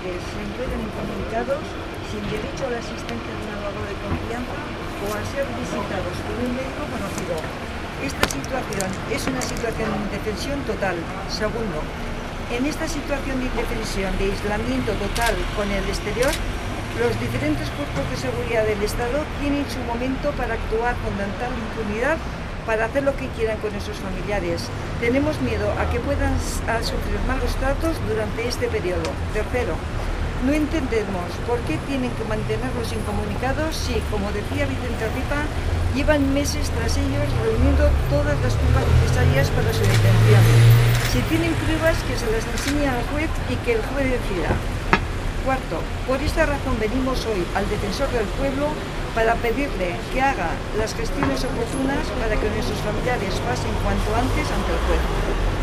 se encuentran incomunicados, sin derecho a la asistencia de un abogado de confianza o a ser visitados por un médico conocido. Esta situación es una situación de indefensión total. Segundo, en esta situación de indefensión, de aislamiento total con el exterior, los diferentes cuerpos de seguridad del Estado tienen su momento para actuar con total impunidad para hacer lo que quieran con esos familiares. Tenemos miedo a que puedan sufrir malos tratos durante este periodo. Tercero, no entendemos por qué tienen que mantenerlos incomunicados si, como decía Vicente Ripa, llevan meses tras ellos reuniendo todas las pruebas necesarias para su detención. Si tienen pruebas, que se las enseñe al juez y que el juez decida. Cuarto, por esta razón venimos hoy al defensor del pueblo para pedirle que haga las gestiones oportunas para que nuestros familiares pasen cuanto antes ante el juez.